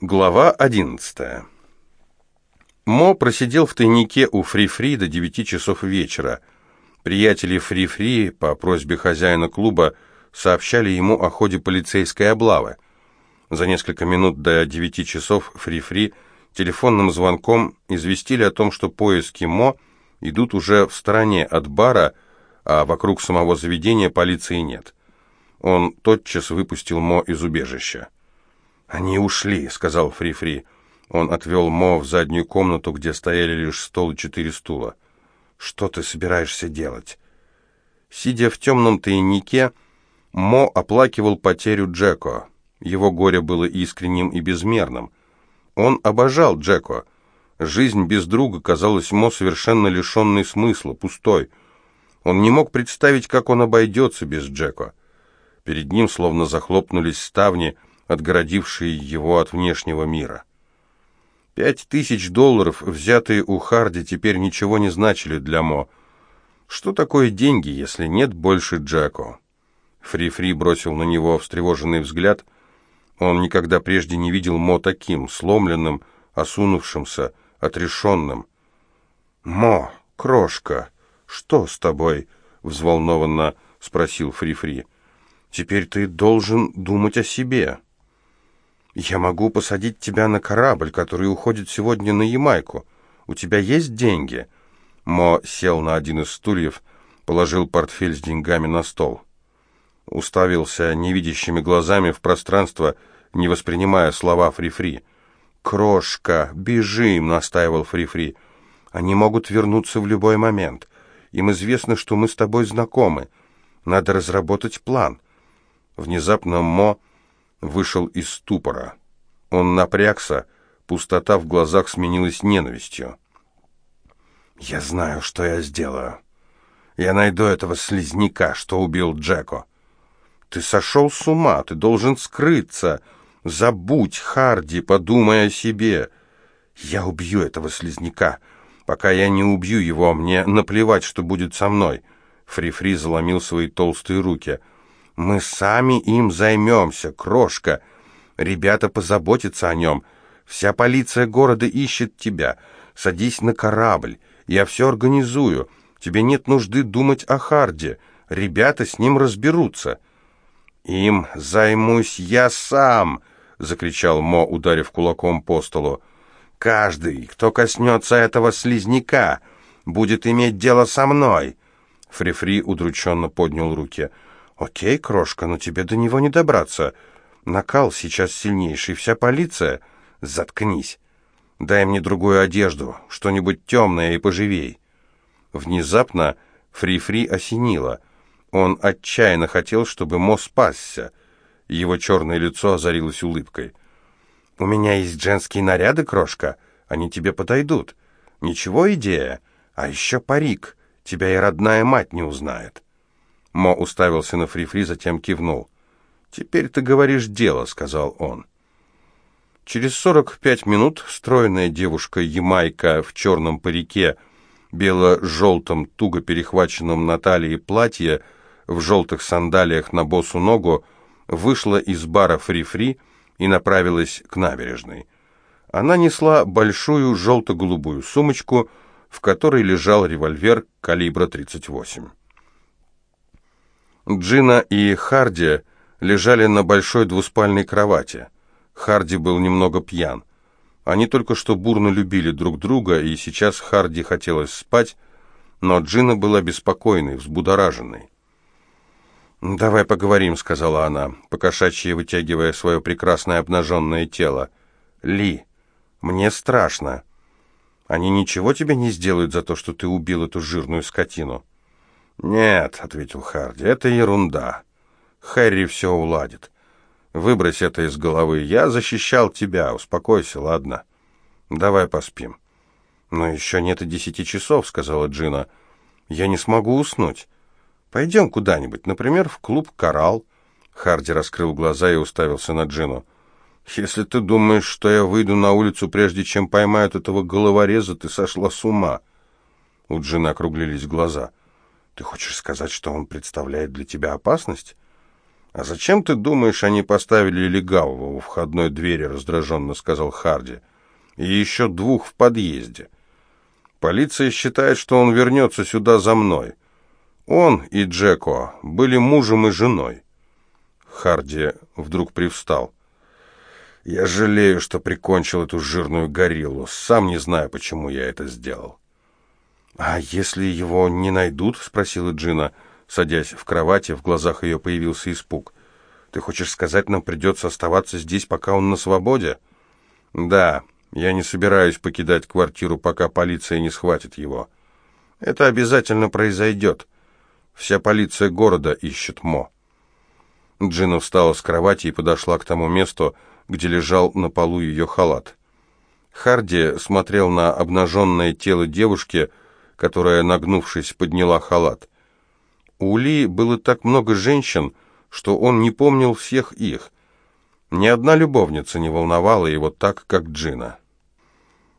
Глава 11. Мо просидел в тайнике у Фри-Фри до 9 часов вечера. Приятели Фри-Фри по просьбе хозяина клуба сообщали ему о ходе полицейской облавы. За несколько минут до 9 часов Фри-Фри телефонным звонком известили о том, что поиски Мо идут уже в стороне от бара, а вокруг самого заведения полиции нет. Он тотчас выпустил Мо из убежища. «Они ушли», — сказал Фри-Фри. Он отвел Мо в заднюю комнату, где стояли лишь стол и четыре стула. «Что ты собираешься делать?» Сидя в темном тайнике, Мо оплакивал потерю Джеко. Его горе было искренним и безмерным. Он обожал Джеко. Жизнь без друга казалась Мо совершенно лишенной смысла, пустой. Он не мог представить, как он обойдется без Джеко. Перед ним словно захлопнулись ставни — отгородившие его от внешнего мира. Пять тысяч долларов, взятые у Харди, теперь ничего не значили для Мо. Что такое деньги, если нет больше Джеко? Фри-Фри бросил на него встревоженный взгляд. Он никогда прежде не видел Мо таким, сломленным, осунувшимся, отрешенным. «Мо, крошка, что с тобой?» — взволнованно спросил Фри-Фри. «Теперь ты должен думать о себе». «Я могу посадить тебя на корабль, который уходит сегодня на Ямайку. У тебя есть деньги?» Мо сел на один из стульев, положил портфель с деньгами на стол. Уставился невидящими глазами в пространство, не воспринимая слова Фри-Фри. «Крошка, бежим!» — настаивал Фри-Фри. «Они могут вернуться в любой момент. Им известно, что мы с тобой знакомы. Надо разработать план». Внезапно Мо вышел из ступора. Он напрягся, пустота в глазах сменилась ненавистью. «Я знаю, что я сделаю. Я найду этого слизняка, что убил Джеко. Ты сошел с ума, ты должен скрыться. Забудь, Харди, подумай о себе. Я убью этого слизняка. Пока я не убью его, мне наплевать, что будет со мной». Фри-Фри заломил свои толстые руки – мы сами им займемся, крошка. Ребята позаботятся о нем. Вся полиция города ищет тебя. Садись на корабль. Я все организую. Тебе нет нужды думать о Харде. Ребята с ним разберутся. Им займусь я сам, закричал Мо, ударив кулаком по столу. Каждый, кто коснется этого слизняка, будет иметь дело со мной. Фрифри -фри удрученно поднял руки. «Окей, крошка, но тебе до него не добраться. Накал сейчас сильнейший, вся полиция...» «Заткнись. Дай мне другую одежду, что-нибудь темное и поживей». Внезапно Фри-Фри осенило. Он отчаянно хотел, чтобы Мо спасся. Его черное лицо озарилось улыбкой. «У меня есть женские наряды, крошка. Они тебе подойдут. Ничего идея? А еще парик. Тебя и родная мать не узнает». Мо уставился на Фри-Фри, затем кивнул. «Теперь ты говоришь дело», — сказал он. Через сорок пять минут стройная девушка-ямайка в черном парике, бело-желтом, туго перехваченном на талии платье, в желтых сандалиях на босу ногу, вышла из бара Фри-Фри и направилась к набережной. Она несла большую желто-голубую сумочку, в которой лежал револьвер калибра 38. Джина и Харди лежали на большой двуспальной кровати. Харди был немного пьян. Они только что бурно любили друг друга, и сейчас Харди хотелось спать, но Джина была беспокойной, взбудораженной. «Давай поговорим», — сказала она, покошачьи вытягивая свое прекрасное обнаженное тело. «Ли, мне страшно. Они ничего тебе не сделают за то, что ты убил эту жирную скотину?» «Нет», — ответил Харди, — «это ерунда. Хэри все уладит. Выбрось это из головы. Я защищал тебя. Успокойся, ладно? Давай поспим». «Но еще нет и десяти часов», — сказала Джина. «Я не смогу уснуть. Пойдем куда-нибудь, например, в клуб «Коралл». Харди раскрыл глаза и уставился на Джину. «Если ты думаешь, что я выйду на улицу, прежде чем поймают этого головореза, ты сошла с ума». У Джины округлились глаза. «Ты хочешь сказать, что он представляет для тебя опасность?» «А зачем, ты думаешь, они поставили легавого у входной двери?» — раздраженно сказал Харди. «И еще двух в подъезде. Полиция считает, что он вернется сюда за мной. Он и Джеко были мужем и женой». Харди вдруг привстал. «Я жалею, что прикончил эту жирную гориллу. Сам не знаю, почему я это сделал». «А если его не найдут?» — спросила Джина. — Садясь в кровати, в глазах ее появился испуг. «Ты хочешь сказать, нам придется оставаться здесь, пока он на свободе?» «Да, я не собираюсь покидать квартиру, пока полиция не схватит его. Это обязательно произойдет. Вся полиция города ищет Мо». Джина встала с кровати и подошла к тому месту, где лежал на полу ее халат. Харди смотрел на обнаженное тело девушки, которая, нагнувшись, подняла халат. У Ли было так много женщин, что он не помнил всех их. Ни одна любовница не волновала его так, как Джина.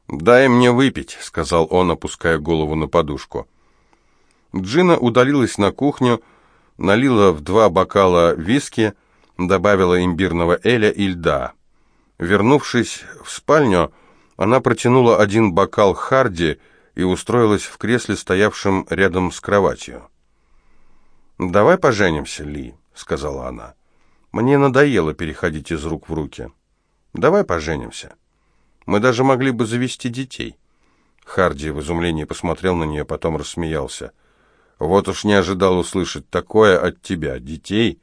«Дай мне выпить», — сказал он, опуская голову на подушку. Джина удалилась на кухню, налила в два бокала виски, добавила имбирного эля и льда. Вернувшись в спальню, она протянула один бокал Харди и устроилась в кресле, стоявшем рядом с кроватью. «Давай поженимся, Ли», — сказала она. «Мне надоело переходить из рук в руки. Давай поженимся. Мы даже могли бы завести детей». Харди в изумлении посмотрел на нее, потом рассмеялся. «Вот уж не ожидал услышать такое от тебя. Детей?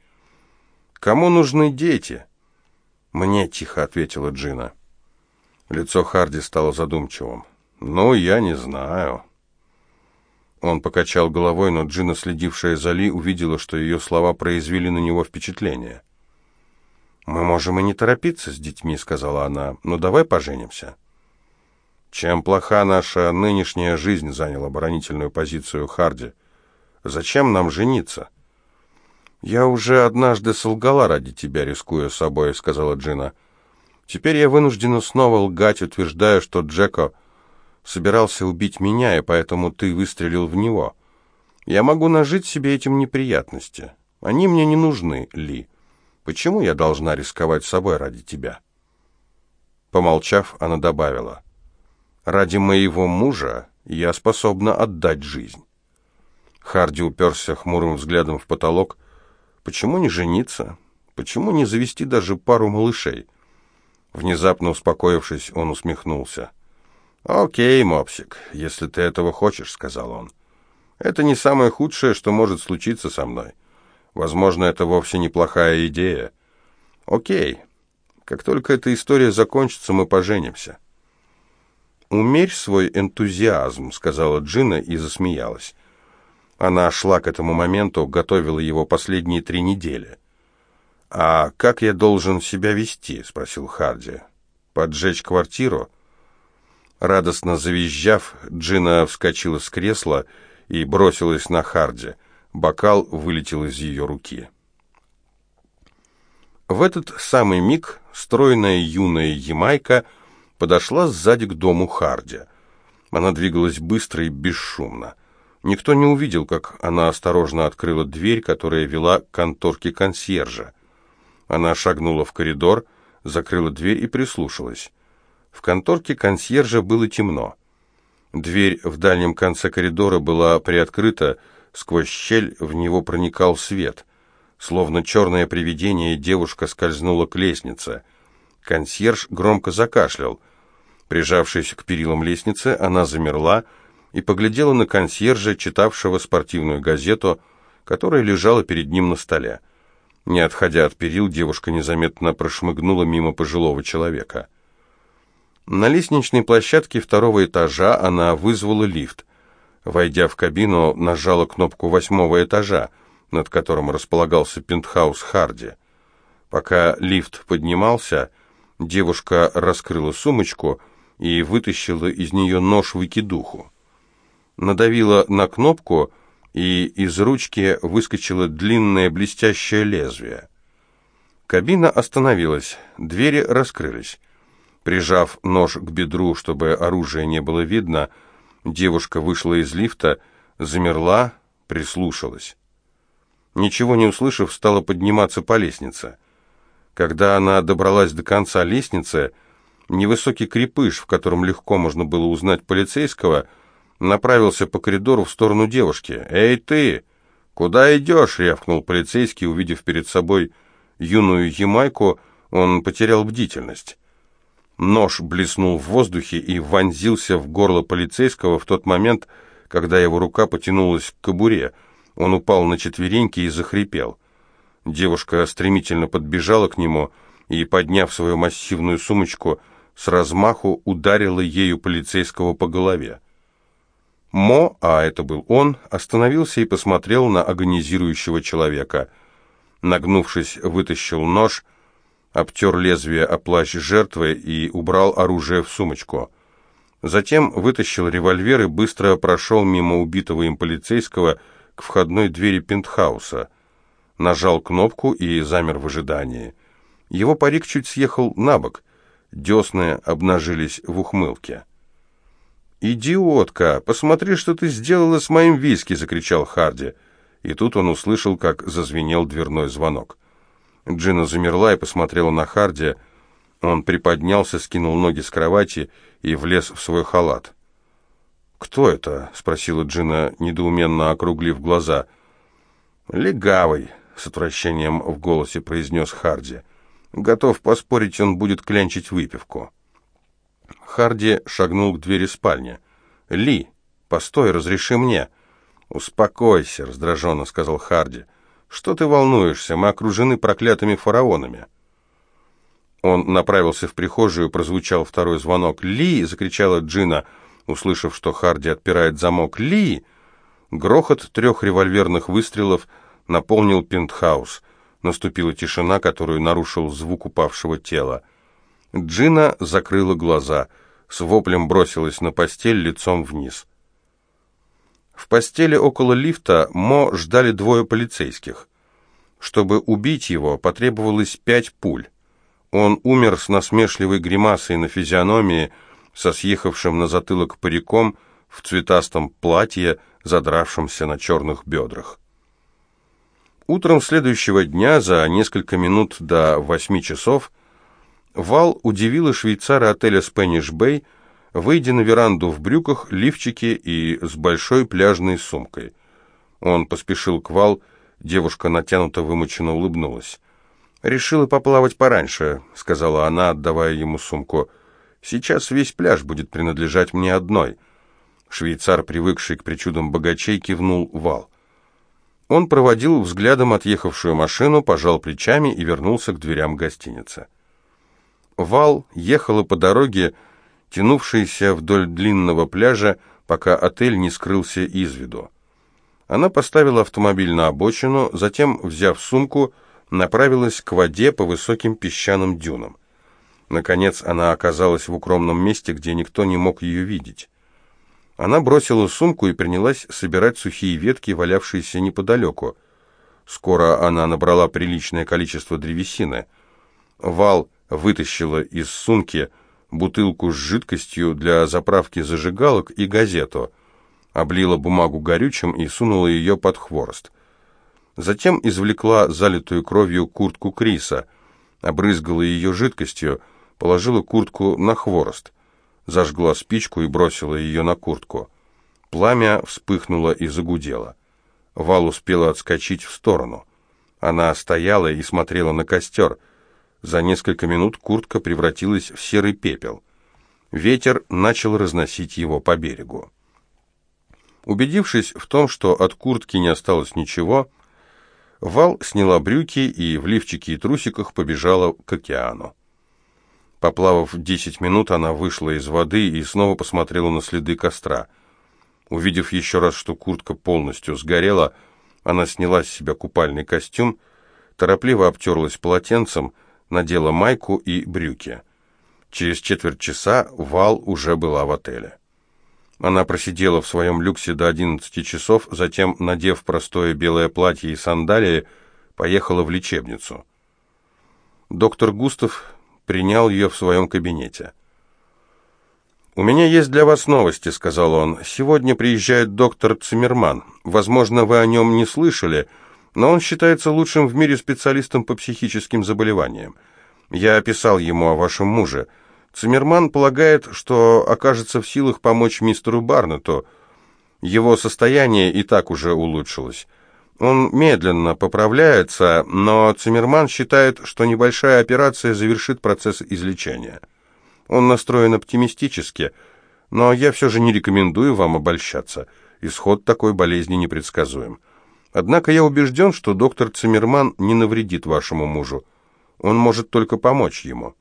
Кому нужны дети?» «Мне», — тихо ответила Джина. Лицо Харди стало задумчивым. «Ну, я не знаю». Он покачал головой, но Джина, следившая за Ли, увидела, что ее слова произвели на него впечатление. «Мы можем и не торопиться с детьми», — сказала она, — «но давай поженимся». «Чем плоха наша нынешняя жизнь?» — занял оборонительную позицию Харди. «Зачем нам жениться?» «Я уже однажды солгала ради тебя, рискуя собой», — сказала Джина. «Теперь я вынуждена снова лгать, утверждая, что Джеко собирался убить меня, и поэтому ты выстрелил в него. Я могу нажить себе этим неприятности. Они мне не нужны, Ли. Почему я должна рисковать собой ради тебя?» Помолчав, она добавила, «Ради моего мужа я способна отдать жизнь». Харди уперся хмурым взглядом в потолок. «Почему не жениться? Почему не завести даже пару малышей?» Внезапно успокоившись, он усмехнулся. «Окей, мопсик, если ты этого хочешь», — сказал он. «Это не самое худшее, что может случиться со мной. Возможно, это вовсе неплохая идея. Окей, как только эта история закончится, мы поженимся». «Умерь свой энтузиазм», — сказала Джина и засмеялась. Она шла к этому моменту, готовила его последние три недели. «А как я должен себя вести?» — спросил Харди. «Поджечь квартиру?» Радостно завизжав, Джина вскочила с кресла и бросилась на Харди. Бокал вылетел из ее руки. В этот самый миг стройная юная Ямайка подошла сзади к дому Харди. Она двигалась быстро и бесшумно. Никто не увидел, как она осторожно открыла дверь, которая вела к конторке консьержа. Она шагнула в коридор, закрыла дверь и прислушалась. В конторке консьержа было темно. Дверь в дальнем конце коридора была приоткрыта, сквозь щель в него проникал свет. Словно черное привидение, девушка скользнула к лестнице. Консьерж громко закашлял. Прижавшись к перилам лестницы, она замерла и поглядела на консьержа, читавшего спортивную газету, которая лежала перед ним на столе. Не отходя от перил, девушка незаметно прошмыгнула мимо пожилого человека. На лестничной площадке второго этажа она вызвала лифт. Войдя в кабину, нажала кнопку восьмого этажа, над которым располагался пентхаус Харди. Пока лифт поднимался, девушка раскрыла сумочку и вытащила из нее нож-выкидуху. Надавила на кнопку, и из ручки выскочило длинное блестящее лезвие. Кабина остановилась, двери раскрылись. Прижав нож к бедру, чтобы оружие не было видно, девушка вышла из лифта, замерла, прислушалась. ничего не услышав, стала подниматься по лестнице. Когда она добралась до конца лестницы, невысокий крепыш, в котором легко можно было узнать полицейского, направился по коридору в сторону девушки. «Эй, ты! Куда идешь?» — рявкнул полицейский, увидев перед собой юную ямайку, он потерял бдительность. Нож блеснул в воздухе и вонзился в горло полицейского в тот момент, когда его рука потянулась к кобуре. Он упал на четвереньки и захрипел. Девушка стремительно подбежала к нему и, подняв свою массивную сумочку, с размаху ударила ею полицейского по голове. Мо, а это был он, остановился и посмотрел на агонизирующего человека. Нагнувшись, вытащил нож — обтер лезвие о плащ жертвы и убрал оружие в сумочку. Затем вытащил револьвер и быстро прошел мимо убитого им полицейского к входной двери пентхауса. Нажал кнопку и замер в ожидании. Его парик чуть съехал на бок. Десны обнажились в ухмылке. «Идиотка! Посмотри, что ты сделала с моим виски!» — закричал Харди. И тут он услышал, как зазвенел дверной звонок. Джина замерла и посмотрела на Харди. Он приподнялся, скинул ноги с кровати и влез в свой халат. «Кто это?» — спросила Джина, недоуменно округлив глаза. «Легавый», — с отвращением в голосе произнес Харди. «Готов поспорить, он будет клянчить выпивку». Харди шагнул к двери спальни. «Ли, постой, разреши мне». «Успокойся», — раздраженно сказал Харди. «Что ты волнуешься? Мы окружены проклятыми фараонами». Он направился в прихожую, прозвучал второй звонок. «Ли!» — закричала Джина, услышав, что Харди отпирает замок. «Ли!» Грохот трех револьверных выстрелов наполнил пентхаус. Наступила тишина, которую нарушил звук упавшего тела. Джина закрыла глаза, с воплем бросилась на постель лицом вниз. В постели около лифта Мо ждали двое полицейских. Чтобы убить его, потребовалось пять пуль. Он умер с насмешливой гримасой на физиономии, со съехавшим на затылок париком, в цветастом платье, задравшемся на черных бедрах. Утром следующего дня, за несколько минут до восьми часов, Вал удивила швейцара отеля «Спэниш Бэй», выйдя на веранду в брюках, лифчике и с большой пляжной сумкой. Он поспешил к вал, девушка натянуто вымученно улыбнулась. «Решила поплавать пораньше», — сказала она, отдавая ему сумку. «Сейчас весь пляж будет принадлежать мне одной». Швейцар, привыкший к причудам богачей, кивнул вал. Он проводил взглядом отъехавшую машину, пожал плечами и вернулся к дверям гостиницы. Вал ехала по дороге, тянувшейся вдоль длинного пляжа, пока отель не скрылся из виду. Она поставила автомобиль на обочину, затем, взяв сумку, направилась к воде по высоким песчаным дюнам. Наконец она оказалась в укромном месте, где никто не мог ее видеть. Она бросила сумку и принялась собирать сухие ветки, валявшиеся неподалеку. Скоро она набрала приличное количество древесины. Вал вытащила из сумки бутылку с жидкостью для заправки зажигалок и газету, облила бумагу горючим и сунула ее под хворост. Затем извлекла залитую кровью куртку Криса, обрызгала ее жидкостью, положила куртку на хворост, зажгла спичку и бросила ее на куртку. Пламя вспыхнуло и загудело. Вал успела отскочить в сторону. Она стояла и смотрела на костер — за несколько минут куртка превратилась в серый пепел. Ветер начал разносить его по берегу. Убедившись в том, что от куртки не осталось ничего, Вал сняла брюки и в лифчике и трусиках побежала к океану. Поплавав десять минут, она вышла из воды и снова посмотрела на следы костра. Увидев еще раз, что куртка полностью сгорела, она сняла с себя купальный костюм, торопливо обтерлась полотенцем, надела майку и брюки. Через четверть часа Вал уже была в отеле. Она просидела в своем люксе до 11 часов, затем, надев простое белое платье и сандалии, поехала в лечебницу. Доктор Густав принял ее в своем кабинете. «У меня есть для вас новости», — сказал он. «Сегодня приезжает доктор Циммерман. Возможно, вы о нем не слышали, но он считается лучшим в мире специалистом по психическим заболеваниям. Я описал ему о вашем муже. Циммерман полагает, что окажется в силах помочь мистеру Барнету. Его состояние и так уже улучшилось. Он медленно поправляется, но Циммерман считает, что небольшая операция завершит процесс излечения. Он настроен оптимистически, но я все же не рекомендую вам обольщаться. Исход такой болезни непредсказуем. Однако я убежден, что доктор Циммерман не навредит вашему мужу. Он может только помочь ему».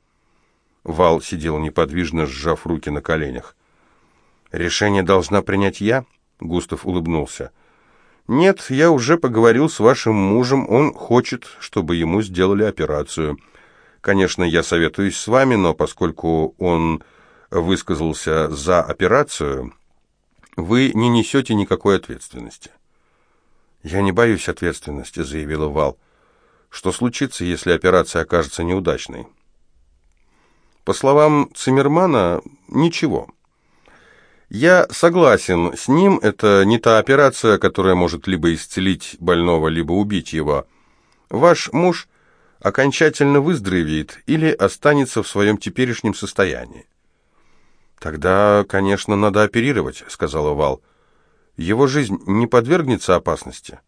Вал сидел неподвижно, сжав руки на коленях. «Решение должна принять я?» — Густав улыбнулся. «Нет, я уже поговорил с вашим мужем. Он хочет, чтобы ему сделали операцию. Конечно, я советуюсь с вами, но поскольку он высказался за операцию, вы не несете никакой ответственности». «Я не боюсь ответственности», — заявила Вал. «Что случится, если операция окажется неудачной?» По словам Циммермана, ничего. Я согласен с ним, это не та операция, которая может либо исцелить больного, либо убить его. Ваш муж окончательно выздоровеет или останется в своем теперешнем состоянии. «Тогда, конечно, надо оперировать», — сказала Вал. Его жизнь не подвергнется опасности?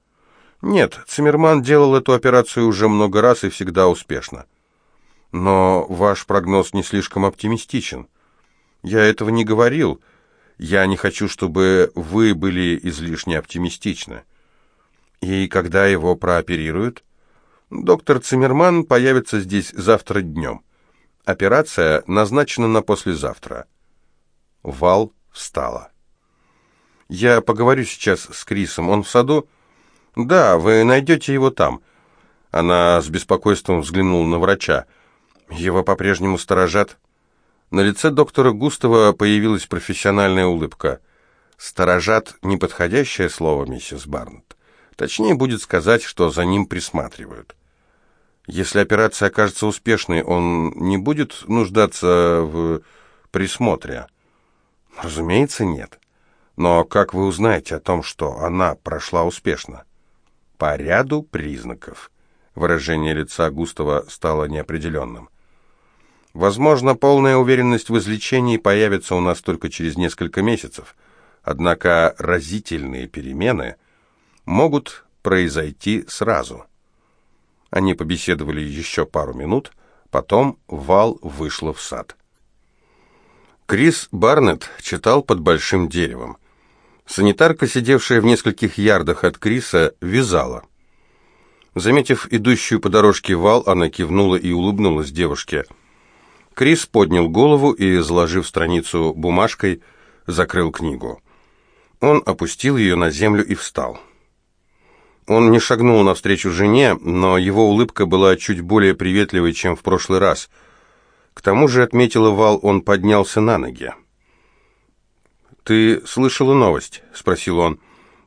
Нет, Циммерман делал эту операцию уже много раз и всегда успешно. Но ваш прогноз не слишком оптимистичен. Я этого не говорил. Я не хочу, чтобы вы были излишне оптимистичны. И когда его прооперируют? Доктор Циммерман появится здесь завтра днем. Операция назначена на послезавтра. Вал встала. Я поговорю сейчас с Крисом. Он в саду? Да, вы найдете его там. Она с беспокойством взглянула на врача. Его по-прежнему сторожат. На лице доктора Густава появилась профессиональная улыбка. «Сторожат» — неподходящее слово, миссис Барнетт. Точнее будет сказать, что за ним присматривают. Если операция окажется успешной, он не будет нуждаться в присмотре? Разумеется, нет. Но как вы узнаете о том, что она прошла успешно? По ряду признаков. Выражение лица Густава стало неопределенным. Возможно, полная уверенность в излечении появится у нас только через несколько месяцев. Однако разительные перемены могут произойти сразу. Они побеседовали еще пару минут, потом Вал вышла в сад. Крис Барнетт читал под большим деревом. Санитарка, сидевшая в нескольких ярдах от Криса, вязала. Заметив идущую по дорожке вал, она кивнула и улыбнулась девушке. Крис поднял голову и, заложив страницу бумажкой, закрыл книгу. Он опустил ее на землю и встал. Он не шагнул навстречу жене, но его улыбка была чуть более приветливой, чем в прошлый раз. К тому же, отметила Вал, он поднялся на ноги. «Ты слышала новость?» — спросил он,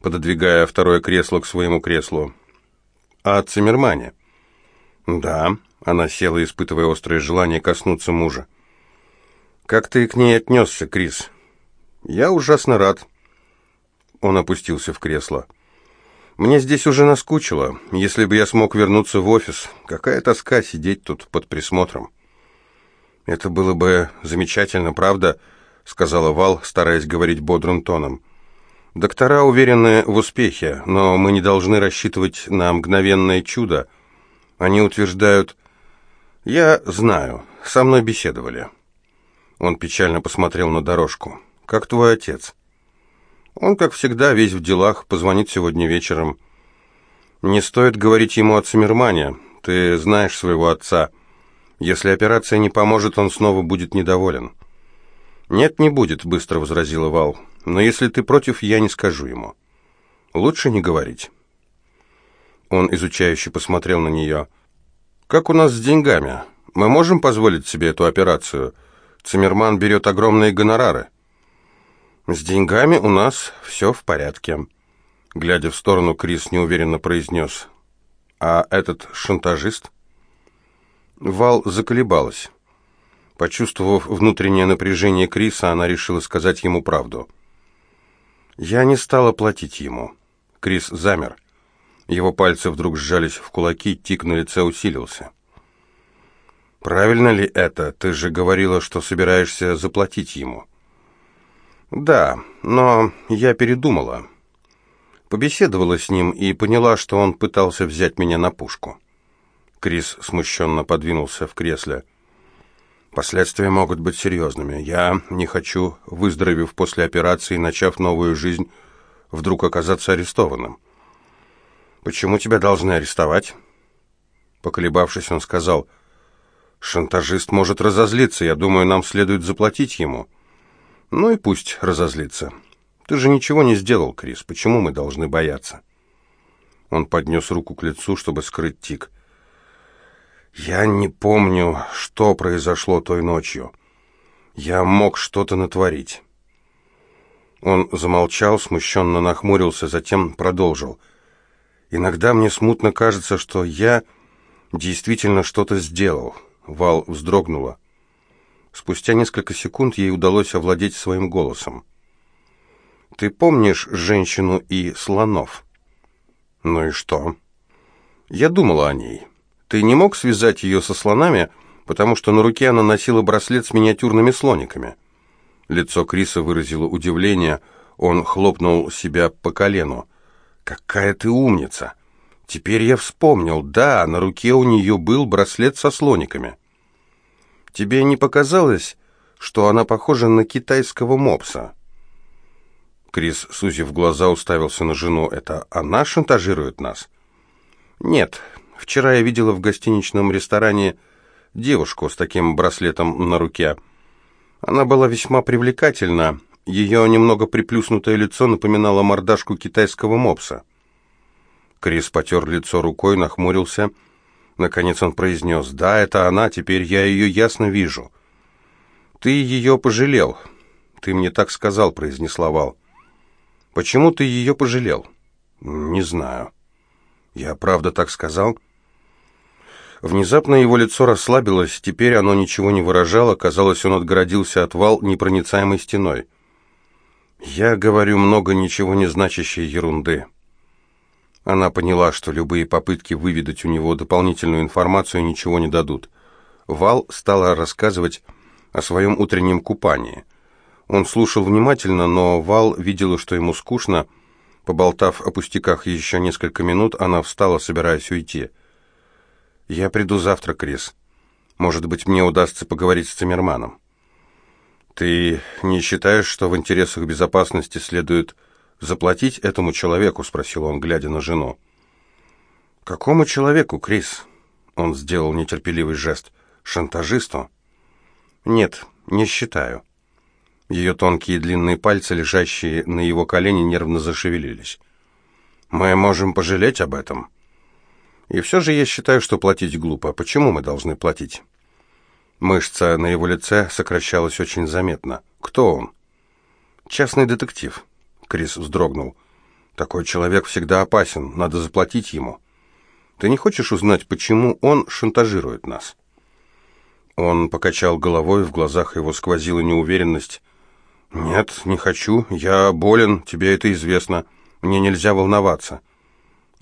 пододвигая второе кресло к своему креслу. «О Циммермане?» «Да», — она села, испытывая острое желание коснуться мужа. «Как ты к ней отнесся, Крис?» «Я ужасно рад». Он опустился в кресло. «Мне здесь уже наскучило. Если бы я смог вернуться в офис, какая тоска сидеть тут под присмотром». «Это было бы замечательно, правда?» — сказала Вал, стараясь говорить бодрым тоном. «Доктора уверены в успехе, но мы не должны рассчитывать на мгновенное чудо. Они утверждают...» «Я знаю, со мной беседовали». Он печально посмотрел на дорожку. «Как твой отец?» «Он, как всегда, весь в делах, позвонит сегодня вечером». «Не стоит говорить ему о Циммермане. Ты знаешь своего отца. Если операция не поможет, он снова будет недоволен». «Нет, не будет», — быстро возразила Вал. «Но если ты против, я не скажу ему». «Лучше не говорить». Он изучающе посмотрел на нее. «Как у нас с деньгами? Мы можем позволить себе эту операцию? Циммерман берет огромные гонорары». «С деньгами у нас все в порядке», — глядя в сторону, Крис неуверенно произнес. «А этот шантажист?» Вал заколебалась. Почувствовав внутреннее напряжение Криса, она решила сказать ему правду. «Я не стала платить ему». Крис замер. Его пальцы вдруг сжались в кулаки, тик на лице усилился. «Правильно ли это? Ты же говорила, что собираешься заплатить ему». «Да, но я передумала. Побеседовала с ним и поняла, что он пытался взять меня на пушку». Крис смущенно подвинулся в кресле. «Последствия могут быть серьезными. Я не хочу, выздоровев после операции, начав новую жизнь, вдруг оказаться арестованным». «Почему тебя должны арестовать?» Поколебавшись, он сказал, «Шантажист может разозлиться. Я думаю, нам следует заплатить ему». Ну и пусть разозлится. Ты же ничего не сделал, Крис. Почему мы должны бояться? Он поднес руку к лицу, чтобы скрыть тик. Я не помню, что произошло той ночью. Я мог что-то натворить. Он замолчал, смущенно нахмурился, затем продолжил. Иногда мне смутно кажется, что я действительно что-то сделал. Вал вздрогнула. Спустя несколько секунд ей удалось овладеть своим голосом. «Ты помнишь женщину и слонов?» «Ну и что?» «Я думала о ней. Ты не мог связать ее со слонами, потому что на руке она носила браслет с миниатюрными слониками?» Лицо Криса выразило удивление, он хлопнул себя по колену. «Какая ты умница! Теперь я вспомнил, да, на руке у нее был браслет со слониками». Тебе не показалось, что она похожа на китайского мопса?» Крис, сузив глаза, уставился на жену. «Это она шантажирует нас?» «Нет. Вчера я видела в гостиничном ресторане девушку с таким браслетом на руке. Она была весьма привлекательна. Ее немного приплюснутое лицо напоминало мордашку китайского мопса». Крис потер лицо рукой, нахмурился Наконец он произнес, «Да, это она, теперь я ее ясно вижу». «Ты ее пожалел». «Ты мне так сказал», — произнесла Вал. «Почему ты ее пожалел?» «Не знаю». «Я правда так сказал?» Внезапно его лицо расслабилось, теперь оно ничего не выражало, казалось, он отгородился от Вал непроницаемой стеной. «Я говорю много ничего не значащей ерунды». Она поняла, что любые попытки выведать у него дополнительную информацию ничего не дадут. Вал стала рассказывать о своем утреннем купании. Он слушал внимательно, но Вал видела, что ему скучно. Поболтав о пустяках еще несколько минут, она встала, собираясь уйти. «Я приду завтра, Крис. Может быть, мне удастся поговорить с Циммерманом». «Ты не считаешь, что в интересах безопасности следует заплатить этому человеку?» — спросил он, глядя на жену. «Какому человеку, Крис?» — он сделал нетерпеливый жест. «Шантажисту?» «Нет, не считаю». Ее тонкие длинные пальцы, лежащие на его колене, нервно зашевелились. «Мы можем пожалеть об этом». «И все же я считаю, что платить глупо. Почему мы должны платить?» Мышца на его лице сокращалась очень заметно. «Кто он?» «Частный детектив». Крис вздрогнул. «Такой человек всегда опасен, надо заплатить ему. Ты не хочешь узнать, почему он шантажирует нас?» Он покачал головой, в глазах его сквозила неуверенность. «Нет, не хочу. Я болен, тебе это известно. Мне нельзя волноваться».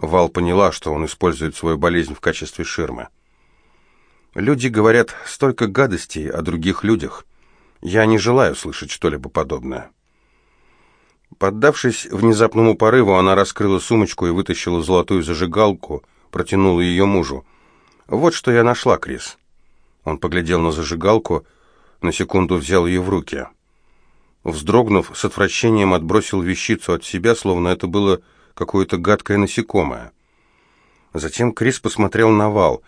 Вал поняла, что он использует свою болезнь в качестве ширмы. «Люди говорят столько гадостей о других людях. Я не желаю слышать что-либо подобное». Поддавшись внезапному порыву, она раскрыла сумочку и вытащила золотую зажигалку, протянула ее мужу. «Вот что я нашла, Крис». Он поглядел на зажигалку, на секунду взял ее в руки. Вздрогнув, с отвращением отбросил вещицу от себя, словно это было какое-то гадкое насекомое. Затем Крис посмотрел на вал.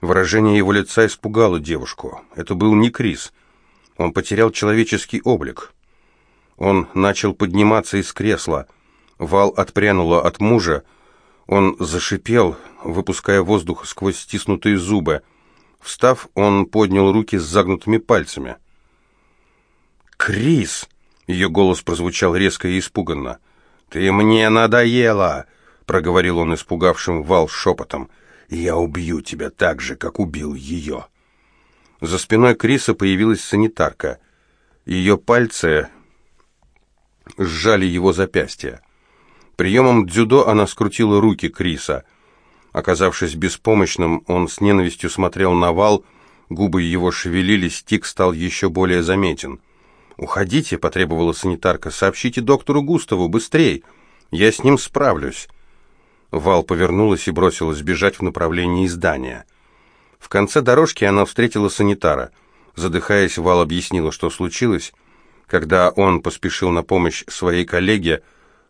Выражение его лица испугало девушку. Это был не Крис. Он потерял человеческий облик. Он начал подниматься из кресла. Вал отпрянула от мужа. Он зашипел, выпуская воздух сквозь стиснутые зубы. Встав, он поднял руки с загнутыми пальцами. «Крис!» — ее голос прозвучал резко и испуганно. «Ты мне надоела!» — проговорил он испугавшим Вал шепотом. «Я убью тебя так же, как убил ее!» За спиной Криса появилась санитарка. Ее пальцы сжали его запястье. Приемом дзюдо она скрутила руки Криса. Оказавшись беспомощным, он с ненавистью смотрел на вал, губы его шевелились, тик стал еще более заметен. «Уходите», — потребовала санитарка, — «сообщите доктору Густаву, быстрей! Я с ним справлюсь». Вал повернулась и бросилась бежать в направлении здания. В конце дорожки она встретила санитара. Задыхаясь, Вал объяснила, что случилось. Когда он поспешил на помощь своей коллеге,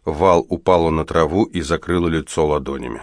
Вал упала на траву и закрыла лицо ладонями.